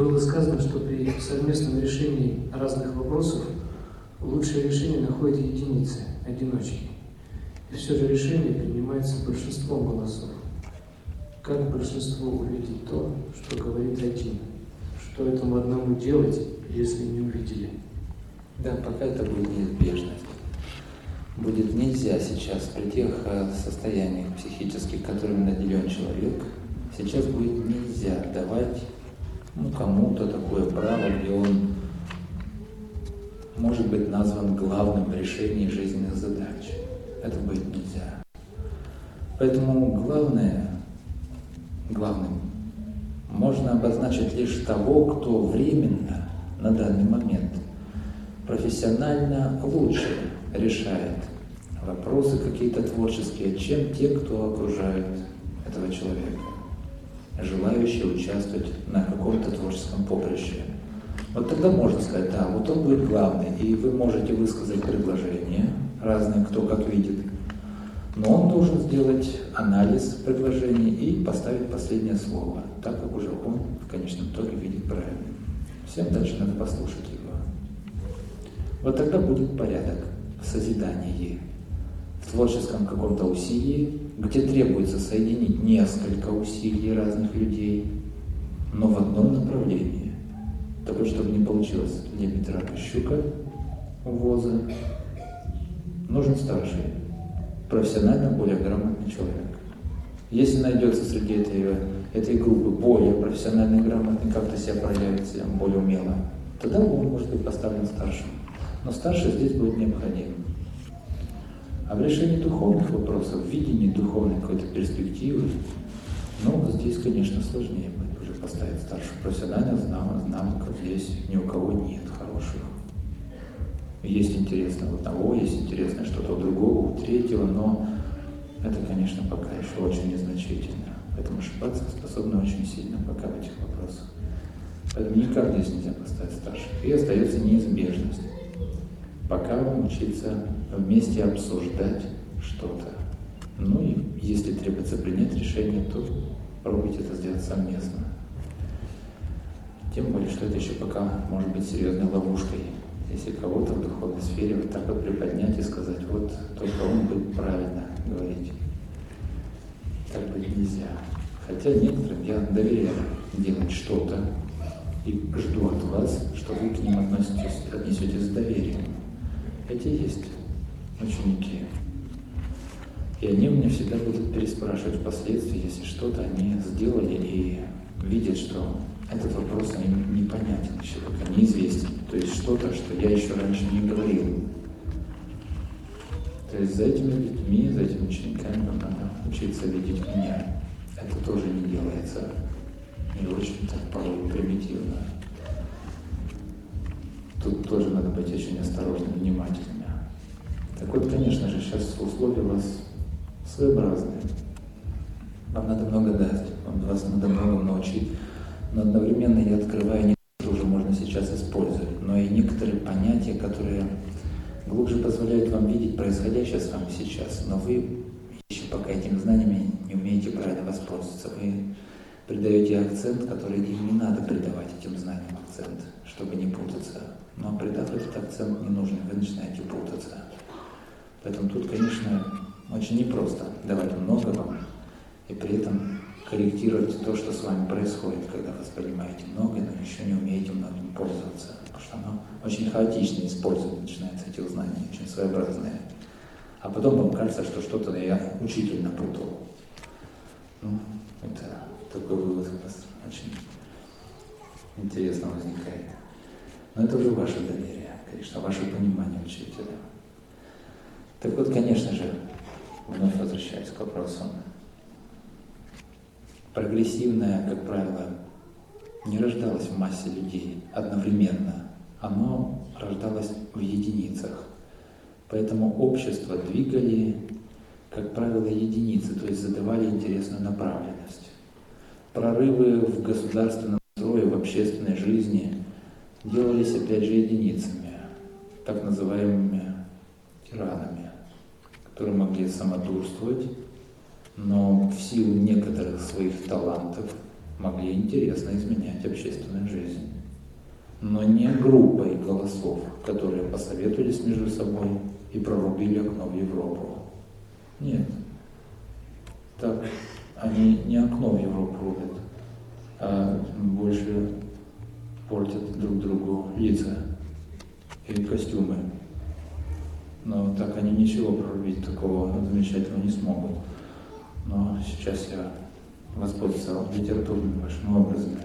Было сказано, что при совместном решении разных вопросов лучшее решение находят единицы, одиночки. И все же решение принимается большинством голосов. Как большинство увидеть то, что говорит один? Что этому одному делать, если не увидели? Да, пока это будет неизбежность. Будет нельзя сейчас при тех э, состояниях психических, которыми наделен человек, сейчас будет нельзя давать ну, кому-то такое право, где он может быть назван главным в решении жизненных задач. Это будет нельзя. Поэтому главное, главным можно обозначить лишь того, кто временно, на данный момент, профессионально лучше решает вопросы какие-то творческие, чем те, кто окружает этого человека, желающие участвовать на каком-то творческом поприще. Вот тогда можно сказать, да, вот он будет главный, и вы можете высказать предложения, разные, кто как видит. Но он должен сделать анализ предложений и поставить последнее слово, так как уже он в конечном итоге видит правильно. Всем дальше надо послушать его. Вот тогда будет порядок в созидании, в творческом каком-то усилии, где требуется соединить несколько усилий разных людей, но в одном направлении. Такое, чтобы не получилось лебедь, рака, щука у воза, нужен старший, профессионально более грамотный человек. Если найдется среди этой, этой группы более профессиональный грамотный, как-то себя проявит себя более умело, тогда он может быть поставлен старшим. Но старший здесь будет необходим. А в решении духовных вопросов, в видении духовной какой-то перспективы, ну, здесь, конечно, сложнее будет уже поставить старших. Профессиональных знаков здесь ни у кого нет хороших. Есть интересное у одного, есть интересное что-то у другого, у третьего, но это, конечно, пока еще очень незначительно. Поэтому ошибаться способны очень сильно пока в этих вопросах. Поэтому никак здесь нельзя поставить старших. И остается неизбежность. Пока учиться вместе обсуждать что-то. Ну и если требуется принять решение, то пробуйте это сделать совместно. Тем более, что это еще пока может быть серьезной ловушкой если кого-то в духовной сфере вот так вот приподнять и сказать, вот только он будет правильно говорить. Так быть нельзя. Хотя некоторым я доверяю делать что-то и жду от вас, что вы к ним относитесь, отнесетесь с доверием. Эти есть ученики. И они у меня всегда будут переспрашивать впоследствии, если что-то они сделали и видят, что этот вопрос им непонятен еще пока, неизвестен. То есть что-то, что я еще раньше не говорил. То есть за этими людьми, за этими учениками нам надо учиться видеть меня. Это тоже не делается. И очень так порой примитивно. Тут тоже надо быть очень осторожным, внимательными. Так вот, конечно же, сейчас условия у вас своеобразные. Вам надо много дать, вам вас надо много научить но одновременно я открываю не то, что уже можно сейчас использовать, но и некоторые понятия, которые глубже позволяют вам видеть происходящее с вами сейчас, но вы еще пока этими знаниями не умеете правильно воспользоваться. Вы придаете акцент, который им не надо придавать этим знаниям акцент, чтобы не путаться. Но придав этот акцент не нужно, вы начинаете путаться. Поэтому тут, конечно, очень непросто давать много вам, и при этом корректировать то, что с вами происходит, когда вы воспринимаете многое, но еще не умеете многим пользоваться. Потому что оно очень хаотично использовать начинается, эти знания, очень своеобразные. А потом вам кажется, что что-то я учитель напутал. Ну, это такой вывод у вас очень интересно возникает. Но это уже ваше доверие, конечно, ваше понимание учителя. Так вот, конечно же, вновь возвращаясь к вопросу прогрессивное, как правило, не рождалось в массе людей одновременно. Оно рождалось в единицах. Поэтому общество двигали, как правило, единицы, то есть задавали интересную направленность. Прорывы в государственном строе, в общественной жизни делались, опять же, единицами, так называемыми тиранами, которые могли самодурствовать, но в силу некоторых своих талантов могли интересно изменять общественную жизнь. Но не группой голосов, которые посоветовались между собой и прорубили окно в Европу. Нет. Так они не окно в Европу рубят, а больше портят друг другу лица и костюмы. Но так они ничего прорубить такого замечательного не смогут. Но сейчас я воспользовался литературными вашими образами.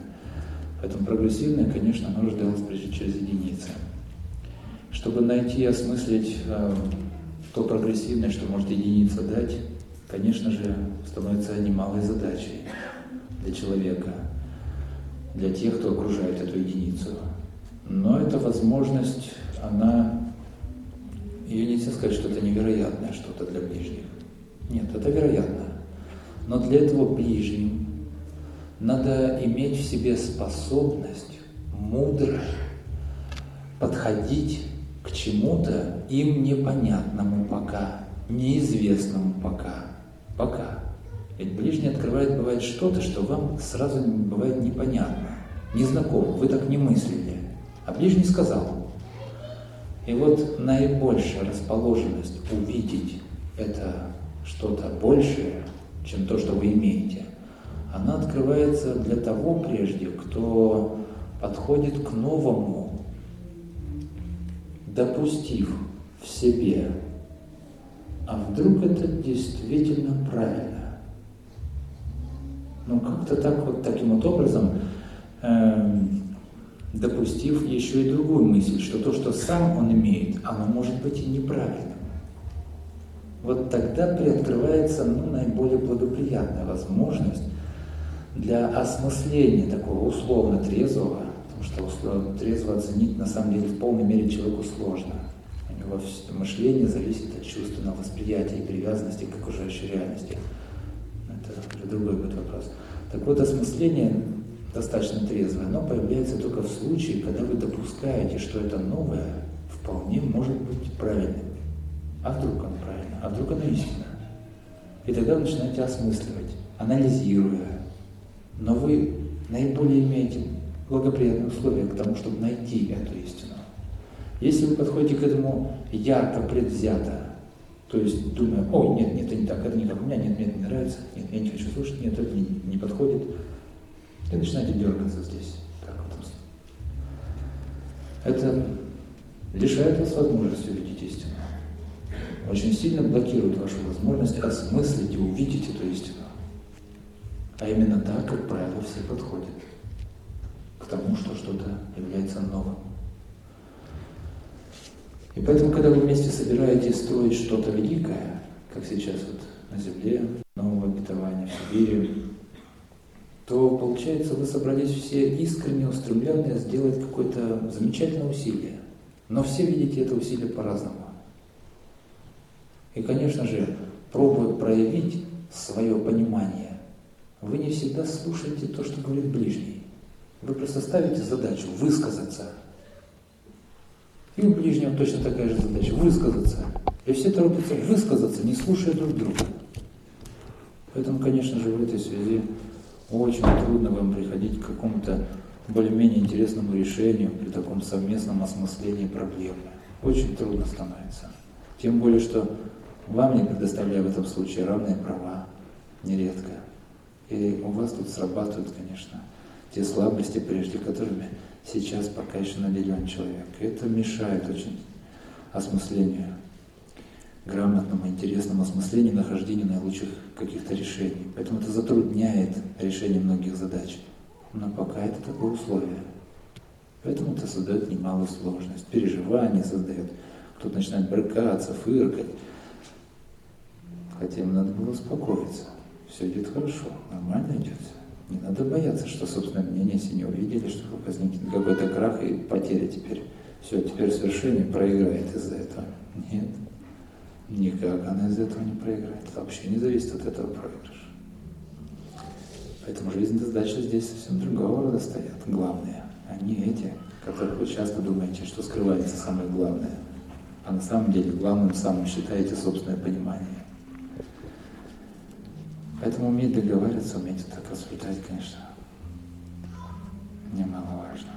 Поэтому прогрессивное, конечно, оно рождалось прежде через единицы. Чтобы найти и осмыслить э, то прогрессивное, что может единица дать, конечно же, становится немалой задачей для человека, для тех, кто окружает эту единицу. Но эта возможность, она, ее нельзя сказать, что это невероятное что-то для ближних. Нет, это вероятно. Но для этого ближним надо иметь в себе способность мудро подходить к чему-то им непонятному пока, неизвестному пока. Пока. Ведь ближний открывает, бывает что-то, что вам сразу бывает непонятно, незнакомо, вы так не мыслили. А ближний сказал. И вот наибольшая расположенность увидеть это что-то большее, чем то, что вы имеете, она открывается для того прежде, кто подходит к новому, допустив в себе, а вдруг это действительно правильно. Ну, как-то так вот, таким вот образом, э, допустив еще и другую мысль, что то, что сам он имеет, оно может быть и неправильным. Вот тогда приоткрывается ну, наиболее благоприятная возможность для осмысления такого условно трезвого, потому что условно трезво оценить на самом деле в полной мере человеку сложно. У него мышление зависит от чувственного восприятия и привязанности к окружающей реальности. Это уже другой будет вопрос. Так вот, осмысление достаточно трезвое, оно появляется только в случае, когда вы допускаете, что это новое вполне может быть правильным. А вдруг оно правильно? А вдруг оно истинно? И тогда вы начинаете осмысливать, анализируя. Но вы наиболее имеете благоприятные условия к тому, чтобы найти эту истину. Если вы подходите к этому ярко предвзято, то есть думая, ой, нет, нет, это не так, это не как у меня, нет, мне это не нравится, нет, я не хочу слушать, нет, это не, не подходит, вы начинаете дергаться здесь. Так вот. Это лишает вас возможности увидеть истину очень сильно блокирует вашу возможность осмыслить и увидеть эту истину. А именно так, как правило, все подходят к тому, что что-то является новым. И поэтому, когда вы вместе собираетесь строить что-то великое, как сейчас вот на Земле, нового обетования в Сибири, то получается, вы собрались все искренне устремленные сделать какое-то замечательное усилие. Но все видите это усилие по-разному. И, конечно же, пробуя проявить свое понимание, вы не всегда слушаете то, что говорит ближний. Вы просто ставите задачу высказаться. И у ближнего точно такая же задача – высказаться. И все торопятся высказаться, не слушая друг друга. Поэтому, конечно же, в этой связи очень трудно вам приходить к какому-то более-менее интересному решению при таком совместном осмыслении проблемы. Очень трудно становится. Тем более, что вам не предоставляя в этом случае равные права, нередко. И у вас тут срабатывают, конечно, те слабости, прежде которыми сейчас пока еще наделен человек. Это мешает очень осмыслению, грамотному, интересному осмыслению, нахождению наилучших каких-то решений. Поэтому это затрудняет решение многих задач. Но пока это такое условие. Поэтому это создает немалую сложность. Переживания создает. Кто-то начинает брыкаться, фыркать. Хотя им надо было успокоиться. Все идет хорошо, нормально идет. Не надо бояться, что собственное мнение, если не увидели, что возникнет какой-то крах и потеря теперь. Все, теперь совершение проиграет из-за этого. Нет, никак она из этого не проиграет. Вообще не зависит от этого проигрыша. Поэтому жизнь и задача здесь совсем другого рода стоят. Главные, а не эти, которых вы часто думаете, что скрывается самое главное. А на самом деле главным самым считаете собственное понимание. Поэтому уметь договариваться, уметь так рассуждать, конечно, немаловажно.